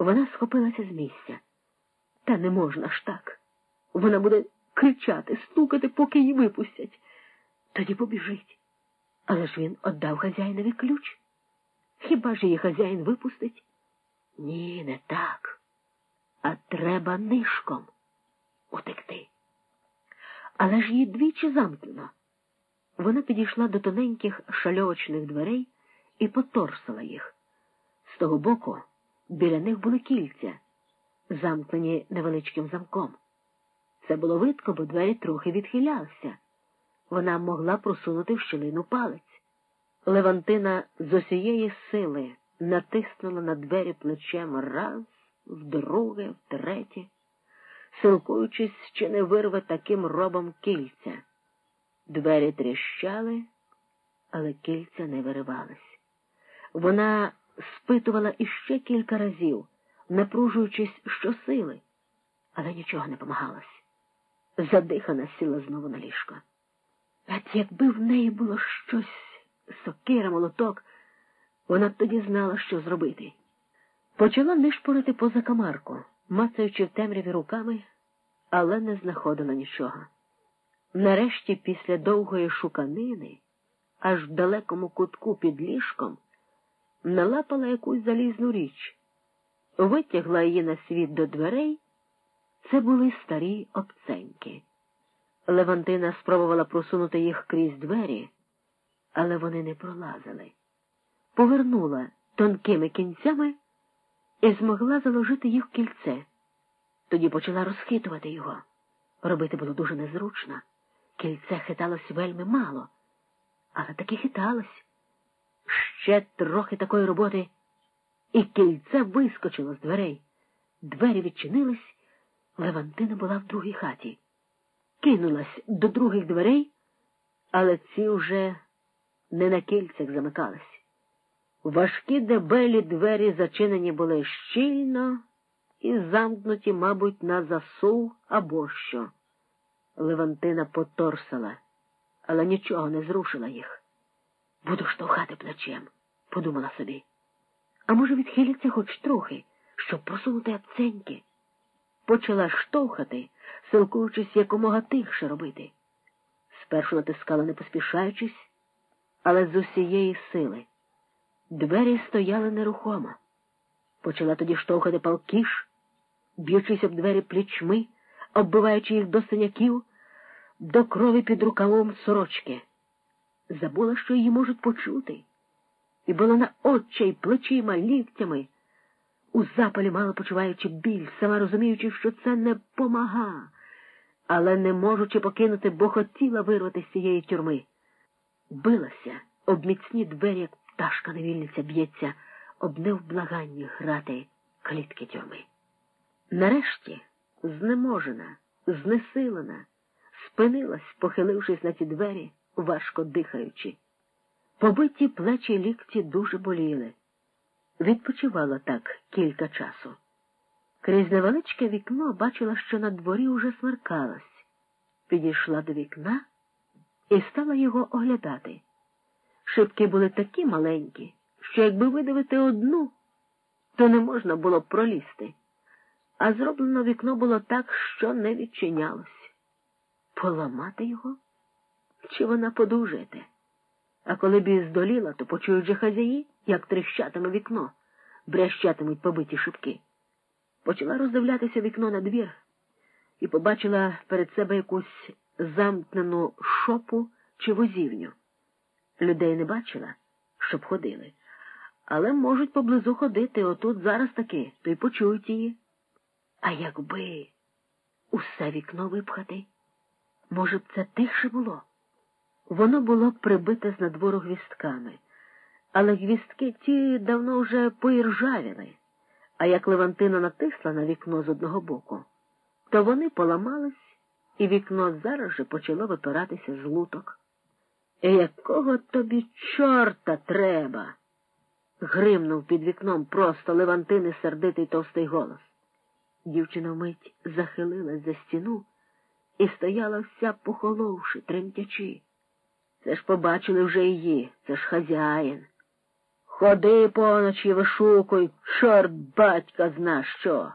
Вона схопилася з місця. Та не можна ж так. Вона буде кричати, стукати, поки її випустять. Тоді побіжить. Але ж він віддав хазяїнові ключ. Хіба ж її хазяїн випустить? Ні, не так. А треба нишком утекти. Але ж її двічі замкнено. Вона підійшла до тоненьких шальовочних дверей і поторсила їх. З того боку біля них були кільця, замкнені невеличким замком. Це було видко, бо двері трохи відхилялися. Вона могла просунути в щілину палець. Левантина з усієї сили натиснула на двері плечем раз, вдруге, втретє, силкуючись, чи не вирве таким робом кільця. Двері тріщали, але кільця не виривались. Вона спитувала іще кілька разів, напружуючись щосили, але нічого не помагалось. Задихана сіла знову на ліжко. От якби в неї було щось, сокира, молоток, вона б тоді знала, що зробити. Почала нишпорити поза камарку, мацаючи в темряві руками, але не знаходила нічого. Нарешті, після довгої шуканини, аж в далекому кутку під ліжком, налапала якусь залізну річ, витягла її на світ до дверей. Це були старі обценьки. Левантина спробувала просунути їх крізь двері, але вони не пролазили. Повернула тонкими кінцями і змогла заложити їх в кільце. Тоді почала розхитувати його. Робити було дуже незручно. Кільце хиталось вельми мало, але таки хиталось. Ще трохи такої роботи, і кільце вискочило з дверей. Двері відчинились, Левантина була в другій хаті. Кинулась до других дверей, але ці вже не на кільцях замикались. Важкі дебелі двері зачинені були щільно і замкнуті, мабуть, на засув або що. Левантина поторсала, але нічого не зрушила їх. Буду штовхати плечем, подумала собі. А може, відхиляться хоч трохи, щоб просунути обценьки. Почала штовхати, силкуючись якомога тихше робити. Спершу натискала, не поспішаючись, але з усієї сили. Двері стояли нерухомо. Почала тоді штовхати палкіш, б'ючись об двері плічми, оббиваючи їх до синяків, до крові під рукавом сорочки. Забула, що її можуть почути, і була на очі плечима, ліктями, у запалі мало почуваючи біль, сама розуміючи, що це не помага, але не можучи покинути, бо хотіла вирвати з цієї тюрми. Билася об міцні двері, як пташка невільниця б'ється, об невблаганні грати клітки тюрми. Нарешті, знеможена, знесилена, спинилась, похилившись на ці двері, важко дихаючи. Побиті плечі лікті дуже боліли. Відпочивала так кілька часу. Крізь невеличке вікно бачила, що на дворі уже смеркалась. Підійшла до вікна і стала його оглядати. Шибки були такі маленькі, що якби видавити одну, то не можна було б пролізти. А зроблено вікно було так, що не відчинялось. Поламати його? Чи вона подужите? А коли б і здоліла, то почують же хазяї, як тріщатиме вікно, брящатимуть побиті шибки. Почала роздивлятися вікно на двір і побачила перед себе якусь замкнену шопу чи возівню. Людей не бачила, щоб ходили, але можуть поблизу ходити отут зараз таки, то й почують її. А якби усе вікно випхати, може б це тихше було? Воно було прибите з надвору гвістками, але гвістки ті давно вже поіржавіли, а як Левантина натисла на вікно з одного боку, то вони поламались, і вікно зараз же почало випиратися з луток. Якого тобі чорта треба? гримнув під вікном просто Левантини сердитий товстий голос. Дівчина вмить захилилась за стіну і стояла вся похоловши, тремтячи. Це ж побачили вже її, це ж хазяїн. Ходи поночі вишукуй, чорт батька зна що.